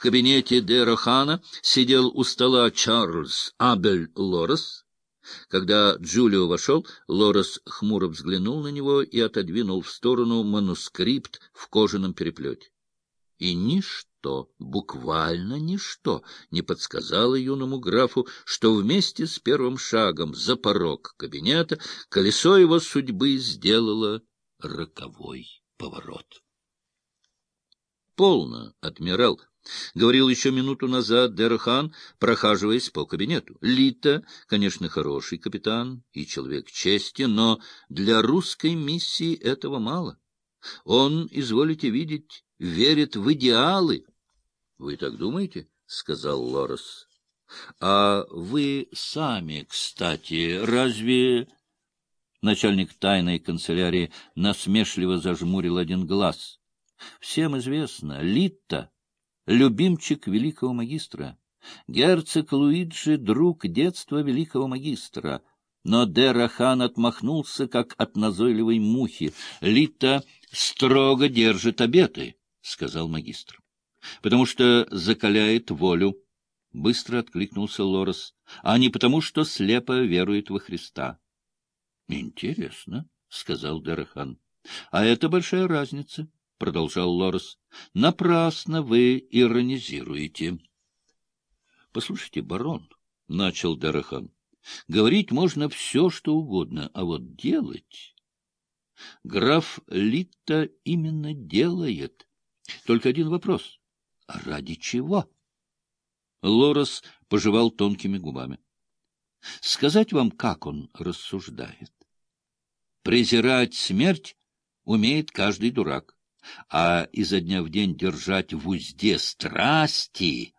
кабинете де сидел у стола Чарльз Абель Лорес. Когда Джулио вошел, Лорес хмуро взглянул на него и отодвинул в сторону манускрипт в кожаном переплете. И ничто, буквально ничто, не подсказало юному графу, что вместе с первым шагом за порог кабинета колесо его судьбы сделало роковой поворот. «Полно, адмирал», — говорил еще минуту назад Дерхан, прохаживаясь по кабинету. «Лита, конечно, хороший капитан и человек чести, но для русской миссии этого мало. Он, изволите видеть, верит в идеалы». «Вы так думаете?» — сказал Лорес. «А вы сами, кстати, разве...» Начальник тайной канцелярии насмешливо зажмурил один глаз. Всем известно, Литта — любимчик великого магистра. Герцог Луиджи — друг детства великого магистра. Но Дерахан отмахнулся, как от назойливой мухи. Литта строго держит обеты, — сказал магистр. — Потому что закаляет волю, — быстро откликнулся Лорес, — а не потому, что слепо верует во Христа. — Интересно, — сказал Дерахан. — А это большая разница, — продолжал Лорес. — Напрасно вы иронизируете. — Послушайте, барон, — начал Дерахан, — говорить можно все, что угодно, а вот делать... Граф Литта именно делает. Только один вопрос. Ради чего? Лорес пожевал тонкими губами. Сказать вам, как он рассуждает. Презирать смерть умеет каждый дурак, а изо дня в день держать в узде страсти...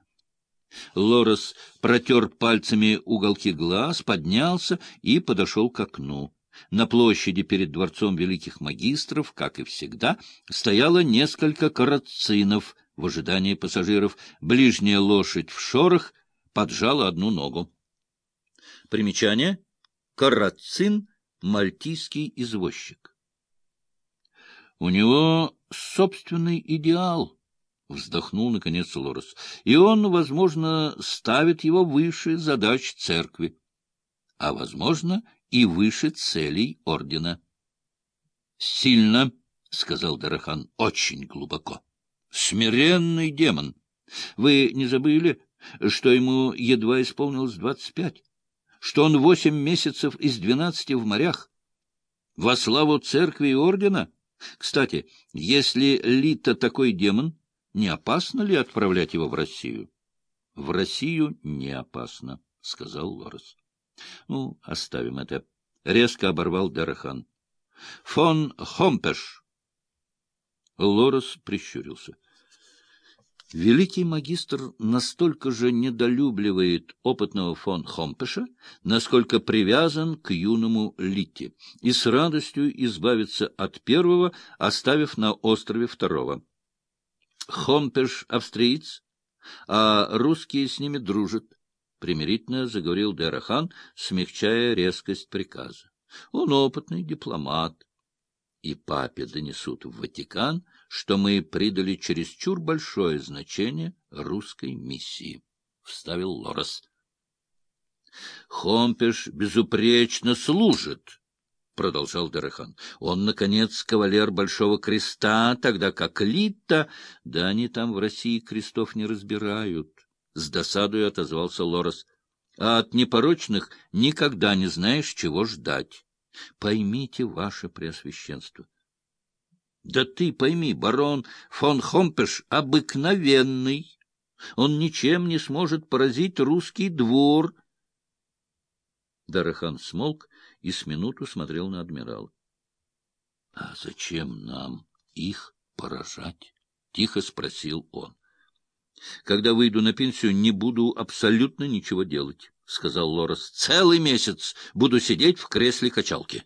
Лорес протер пальцами уголки глаз, поднялся и подошел к окну. На площади перед дворцом великих магистров, как и всегда, стояло несколько карацинов в ожидании пассажиров. Ближняя лошадь в шорох поджала одну ногу. Примечание. Карацин мальтийский извозчик. У него собственный идеал, — вздохнул, наконец, Лорес, — и он, возможно, ставит его выше задач церкви, а, возможно, и выше целей ордена. — Сильно, — сказал Дарахан, — очень глубоко. Смиренный демон. Вы не забыли, что ему едва исполнилось двадцать пять? что он восемь месяцев из двенадцати в морях. Во славу церкви и ордена? Кстати, если Лита такой демон, не опасно ли отправлять его в Россию? — В Россию не опасно, — сказал Лорес. — Ну, оставим это. Резко оборвал Дарахан. — Фон Хомпеш. Лорес прищурился. — Великий магистр настолько же недолюбливает опытного фон Хомпеша, насколько привязан к юному Литте, и с радостью избавится от первого, оставив на острове второго. Хомпеш — австриец, а русские с ними дружат, — примирительно заговорил Дерахан, смягчая резкость приказа. Он опытный дипломат. И папе донесут в Ватикан — что мы придали чересчур большое значение русской миссии, — вставил Лорес. — Хомпеш безупречно служит, — продолжал Дерехан. — Он, наконец, кавалер Большого Креста, тогда как Лита... Да они там в России крестов не разбирают, — с досадой отозвался Лорес. — А от непорочных никогда не знаешь, чего ждать. Поймите, ваше преосвященство, да ты пойми, барон фон Хомпеш обыкновенный. Он ничем не сможет поразить русский двор. Дарахан смолк и с минуту смотрел на адмирала. — А зачем нам их поражать? — тихо спросил он. — Когда выйду на пенсию, не буду абсолютно ничего делать, — сказал Лорес. — Целый месяц буду сидеть в кресле качалки.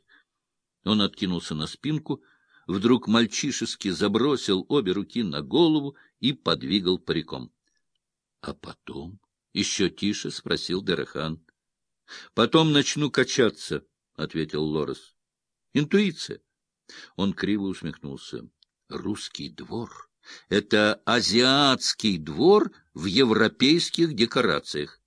Он откинулся на спинку, — вдруг мальчишески забросил обе руки на голову и подвигал париком. — А потом? — еще тише спросил Дерахан. — Потом начну качаться, — ответил Лорес. — Интуиция. Он криво усмехнулся. — Русский двор Это азиатский двор в европейских декорациях.